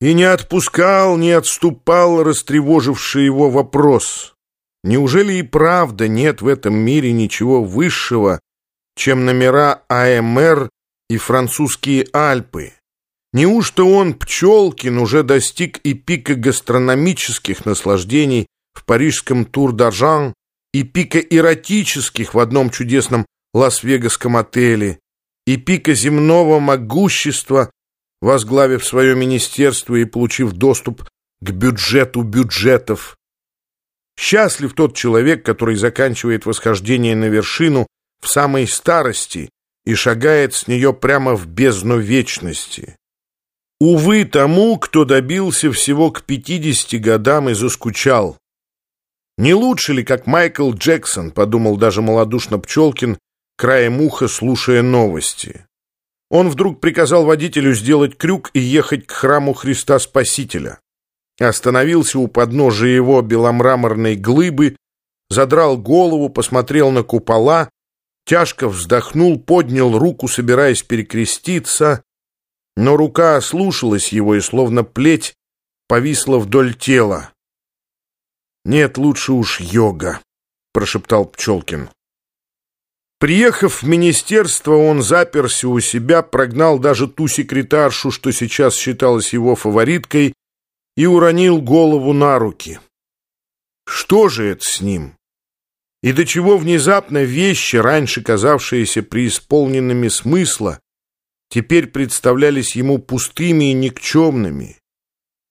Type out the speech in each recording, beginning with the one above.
И не отпускал, не отступал растревоживший его вопрос. Неужели и правда нет в этом мире ничего высшего, чем номера АМР и французские Альпы? Неужто он, Пчелкин, уже достиг и пика гастрономических наслаждений в парижском Тур-d'Аржан и пика эротических в одном чудесном Лас-Вегасском отеле, и пика земного могущества возглавив свое министерство и получив доступ к бюджету бюджетов. Счастлив тот человек, который заканчивает восхождение на вершину в самой старости и шагает с нее прямо в бездну вечности. Увы тому, кто добился всего к 50 годам и заскучал. Не лучше ли, как Майкл Джексон, подумал даже малодушно Пчелкин, краем уха слушая новости. Он вдруг приказал водителю сделать крюк и ехать к храму Христа Спасителя. Остановился у подножия его беломраморной глыбы, задрал голову, посмотрел на купола, тяжко вздохнул, поднял руку, собираясь перекреститься, но рука ослушалась его и, словно плеть, повисла вдоль тела. «Нет, лучше уж йога», — прошептал Пчелкин. Приехав в министерство, он заперся у себя, прогнал даже ту секретаршу, что сейчас считалась его фавориткой, и уронил голову на руки. Что же это с ним? И до чего внезапно вещи, раньше казавшиеся преисполненными смысла, теперь представлялись ему пустыми и никчемными.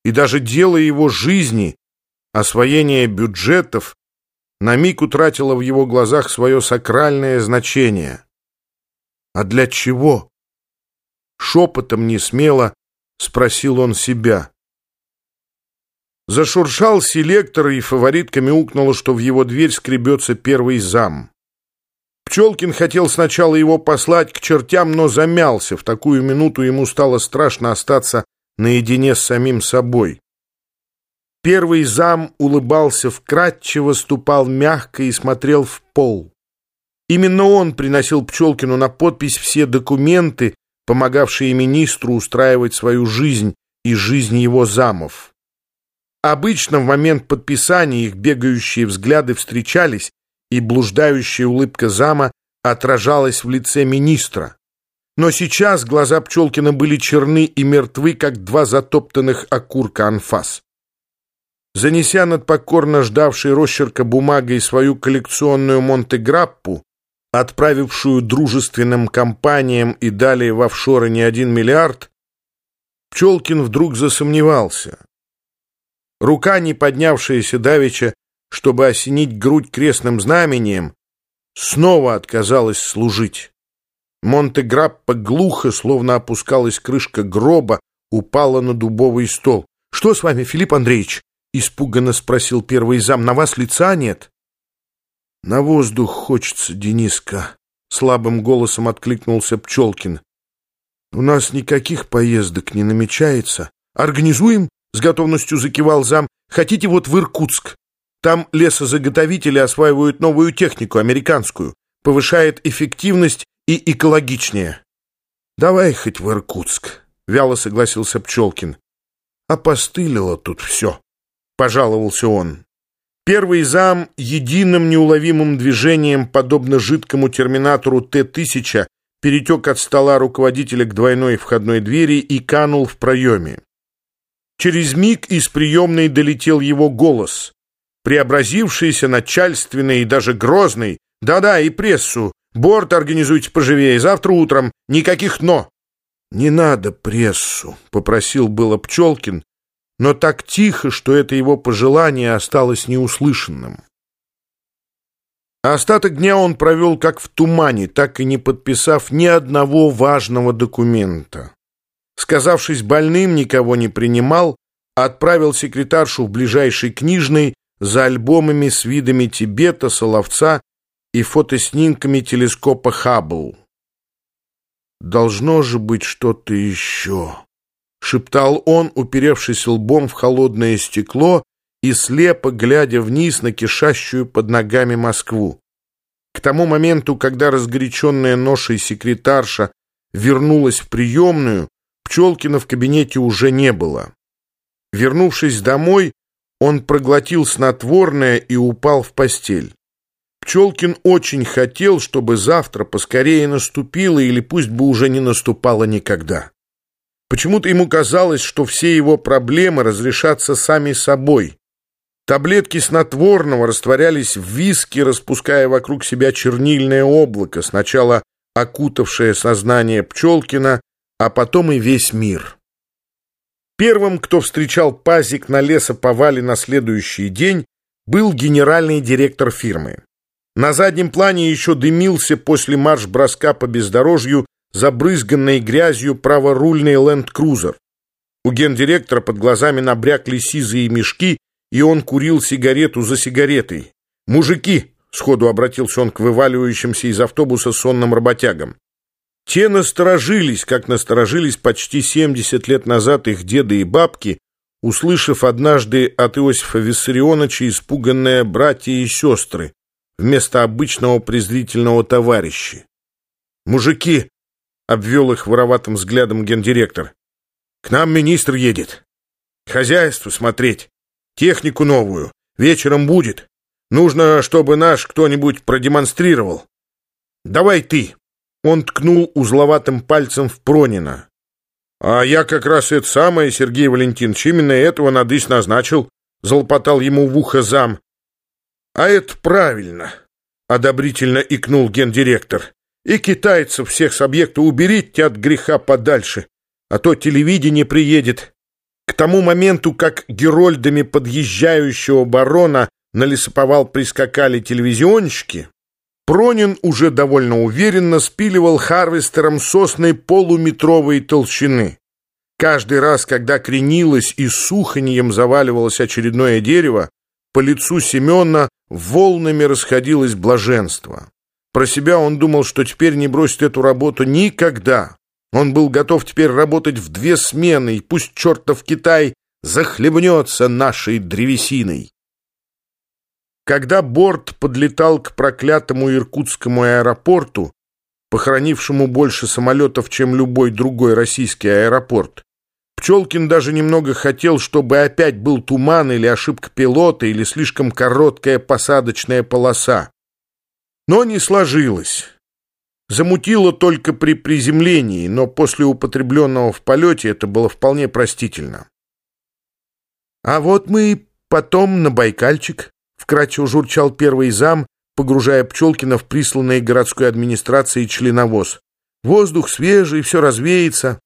И даже дело его жизни, освоение бюджетов, на миг утратила в его глазах свое сакральное значение. А для чего? Шепотом не смело спросил он себя. Зашуршал селектор, и фаворитка мяукнула, что в его дверь скребется первый зам. Пчелкин хотел сначала его послать к чертям, но замялся. В такую минуту ему стало страшно остаться наедине с самим собой. Первый зам улыбался вкрадчиво, ступал мягко и смотрел в пол. Именно он приносил Пчелкину на подпись все документы, помогавшие министру устраивать свою жизнь и жизнь его замов. Обычно в момент подписания их бегающие взгляды встречались, и блуждающая улыбка зама отражалась в лице министра. Но сейчас глаза Пчелкина были черны и мертвы, как два затоптанных окурка анфас. Занеся над покорно ждавшей росчерка бумагой свою коллекционную Монте-Граппу, отправившую дружественным компаниям и далее в офшоры не один миллиард, Пчелкин вдруг засомневался. Рука, не поднявшаяся давеча, чтобы осенить грудь крестным знамением, снова отказалась служить. Монте-Граппа глухо, словно опускалась крышка гроба, упала на дубовый стол. «Что с вами, Филипп Андреевич?» — испуганно спросил первый зам. «На вас лица нет?» «На воздух хочется, Дениска», — слабым голосом откликнулся Пчелкин. «У нас никаких поездок не намечается. Организуем?» — с готовностью закивал зам. «Хотите вот в Иркутск? Там лесозаготовители осваивают новую технику, американскую. Повышает эффективность и экологичнее». «Давай хоть в Иркутск», — вяло согласился Пчелкин. «Опостылило тут все» пожаловался он. Первый зам единым неуловимым движением, подобно жидкому терминатору Т-1000, перетек от стола руководителя к двойной входной двери и канул в проеме. Через миг из приемной долетел его голос. Преобразившийся, начальственный и даже грозный. «Да-да, и прессу. Борт организуйте поживее. Завтра утром. Никаких «но». «Не надо прессу», — попросил было Пчелкин, но так тихо, что это его пожелание осталось неуслышанным. Остаток дня он провел как в тумане, так и не подписав ни одного важного документа. Сказавшись больным, никого не принимал, отправил секретаршу в ближайший книжный за альбомами с видами Тибета, Соловца и фотоснимками телескопа Хаббл. Должно же быть что-то еще. — шептал он, уперевшись лбом в холодное стекло и слепо глядя вниз на кишащую под ногами Москву. К тому моменту, когда разгоряченная ношей секретарша вернулась в приемную, Пчелкина в кабинете уже не было. Вернувшись домой, он проглотил снотворное и упал в постель. Пчелкин очень хотел, чтобы завтра поскорее наступило или пусть бы уже не наступало никогда. Почему-то ему казалось, что все его проблемы разрешатся сами собой. Таблетки снотворного растворялись в виске, распуская вокруг себя чернильное облако, сначала окутавшее сознание Пчелкина, а потом и весь мир. Первым, кто встречал пазик на лесоповале на следующий день, был генеральный директор фирмы. На заднем плане еще дымился после марш-броска по бездорожью забрызганной грязью праворульный ленд-крузер. У гендиректора под глазами набрякли сизые мешки, и он курил сигарету за сигаретой. «Мужики!» — сходу обратился он к вываливающимся из автобуса сонным работягам. Те насторожились, как насторожились почти 70 лет назад их деды и бабки, услышав однажды от Иосифа Виссарионовича испуганное «братья и сестры» вместо обычного презрительного товарища. «Мужики!» — обвел их вороватым взглядом гендиректор. «К нам министр едет. Хозяйство смотреть. Технику новую. Вечером будет. Нужно, чтобы наш кто-нибудь продемонстрировал. Давай ты!» Он ткнул узловатым пальцем в Пронина. «А я как раз это самое, Сергей Валентинович, именно этого надысь назначил», — залопотал ему в ухо зам. «А это правильно», — одобрительно икнул гендиректор. «И китайцев всех с объекта уберите от греха подальше, а то телевидение приедет». К тому моменту, как герольдами подъезжающего барона на лесоповал прискакали телевизионщики, Пронин уже довольно уверенно спиливал харвестером сосны полуметровой толщины. Каждый раз, когда кренилось и с уханьем заваливалось очередное дерево, по лицу Семена волнами расходилось блаженство. Про себя он думал, что теперь не бросит эту работу никогда. Он был готов теперь работать в две смены, и пусть чертов Китай захлебнется нашей древесиной. Когда борт подлетал к проклятому иркутскому аэропорту, похоронившему больше самолетов, чем любой другой российский аэропорт, Пчелкин даже немного хотел, чтобы опять был туман или ошибка пилота, или слишком короткая посадочная полоса. Но не сложилось. Замутило только при приземлении, но после употребленного в полете это было вполне простительно. А вот мы потом на Байкальчик, вкратчиво журчал первый зам, погружая Пчелкина в присланные городской администрацией членовоз. Воздух свежий, все развеется.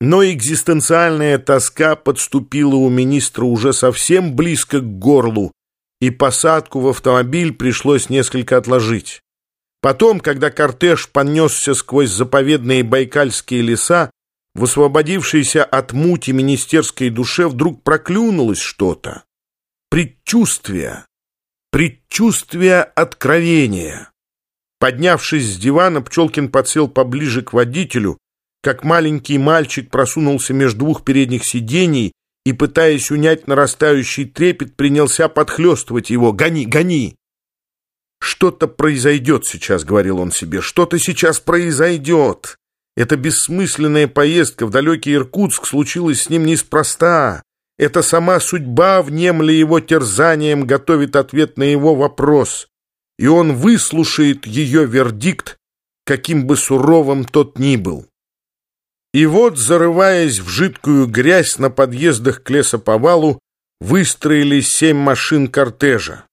Но экзистенциальная тоска подступила у министра уже совсем близко к горлу, и посадку в автомобиль пришлось несколько отложить. Потом, когда кортеж понесся сквозь заповедные байкальские леса, в освободившейся от мути министерской душе вдруг проклюнулось что-то. Предчувствие, Предчувствие откровения. Поднявшись с дивана, Пчелкин подсел поближе к водителю, как маленький мальчик просунулся между двух передних сидений и, пытаясь унять нарастающий трепет, принялся подхлестывать его. «Гони, гони!» «Что-то произойдет сейчас», — говорил он себе, — «что-то сейчас произойдет». Эта бессмысленная поездка в далекий Иркутск случилась с ним неспроста. Это сама судьба, внемля его терзанием, готовит ответ на его вопрос, и он выслушает ее вердикт, каким бы суровым тот ни был. И вот, зарываясь в жидкую грязь на подъездах к лесоповалу, выстроились семь машин кортежа.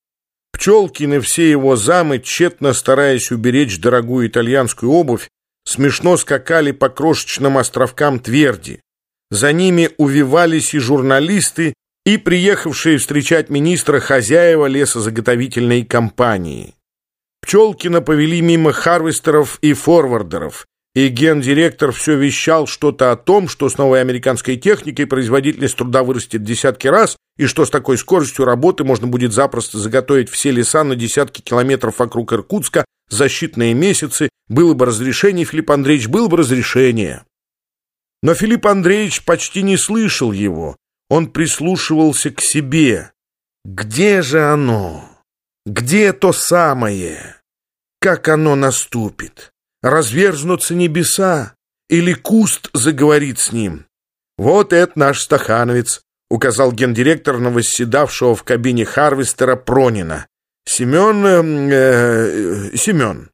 Пчелкин и все его замы, тщетно стараясь уберечь дорогую итальянскую обувь, смешно скакали по крошечным островкам тверди. За ними увивались и журналисты, и приехавшие встречать министра хозяева лесозаготовительной компании. Пчелкина повели мимо харвестеров и форвардеров, и гендиректор все вещал что-то о том, что с новой американской техникой производительность труда вырастет десятки раз, и что с такой скоростью работы можно будет запросто заготовить все леса на десятки километров вокруг Иркутска за считанные месяцы. Было бы разрешение, Филипп Андреевич, было бы разрешение. Но Филипп Андреевич почти не слышал его. Он прислушивался к себе. Где же оно? Где то самое? Как оно наступит? Разверзнутся небеса? Или куст заговорит с ним? Вот это наш стахановец. указал гендиректор на восседавшего в кабине Харвестера Пронина. «Семен... Э, э, Семен».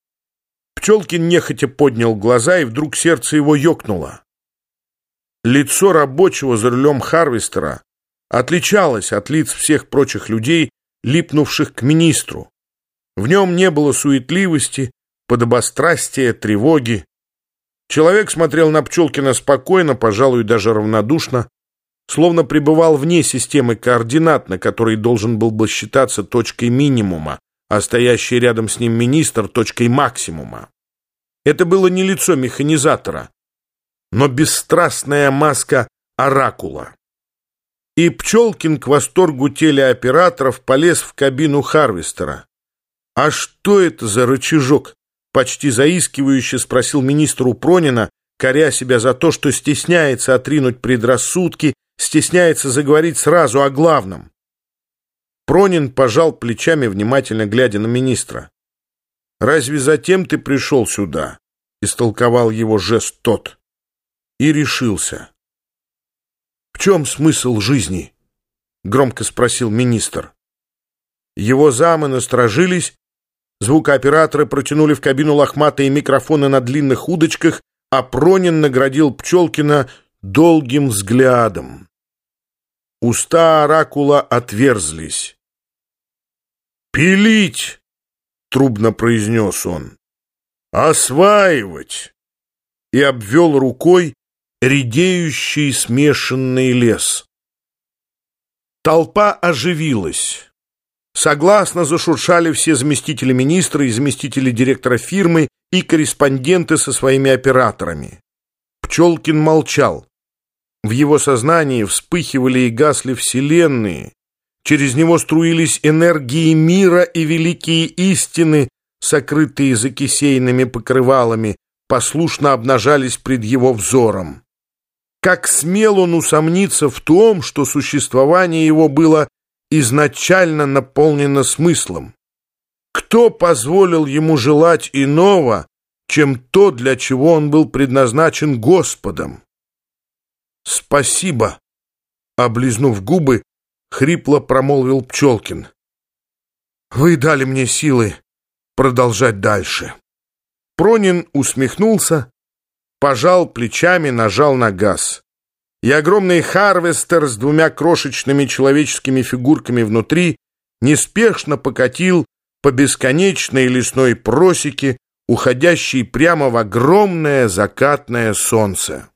Пчелкин нехотя поднял глаза, и вдруг сердце его ёкнуло. Лицо рабочего за рулем Харвестера отличалось от лиц всех прочих людей, липнувших к министру. В нем не было суетливости, подобострастия, тревоги. Человек смотрел на Пчелкина спокойно, пожалуй, даже равнодушно, словно пребывал вне системы координат, на которой должен был бы считаться точкой минимума, а стоящий рядом с ним министр — точкой максимума. Это было не лицо механизатора, но бесстрастная маска оракула. И Пчелкин к восторгу телеоператоров полез в кабину Харвестера. «А что это за рычажок?» — почти заискивающе спросил министру Пронина, коря себя за то, что стесняется отринуть предрассудки, стесняется заговорить сразу о главном. Пронин пожал плечами, внимательно глядя на министра. «Разве затем ты пришел сюда?» — истолковал его жест тот. И решился. «В чем смысл жизни?» — громко спросил министр. Его замы насторожились Звукооператоры протянули в кабину лохматые микрофоны на длинных удочках, а Пронин наградил Пчелкина долгим взглядом. Уста оракула отверзлись. «Пилить!» — трубно произнес он. «Осваивать!» И обвел рукой редеющий смешанный лес. Толпа оживилась. Согласно зашуршали все заместители министра и заместители директора фирмы и корреспонденты со своими операторами. Пчелкин молчал. В его сознании вспыхивали и гасли вселенные. Через него струились энергии мира и великие истины, сокрытые за кисейными покрывалами, послушно обнажались пред его взором. Как смел он усомниться в том, что существование его было изначально наполнено смыслом. Кто позволил ему желать иного, чем то, для чего он был предназначен Господом? «Спасибо!» — облизнув губы, хрипло промолвил Пчелкин. «Вы дали мне силы продолжать дальше». Пронин усмехнулся, пожал плечами, нажал на газ и огромный харвестер с двумя крошечными человеческими фигурками внутри неспешно покатил по бесконечной лесной просеке, уходящей прямо в огромное закатное солнце.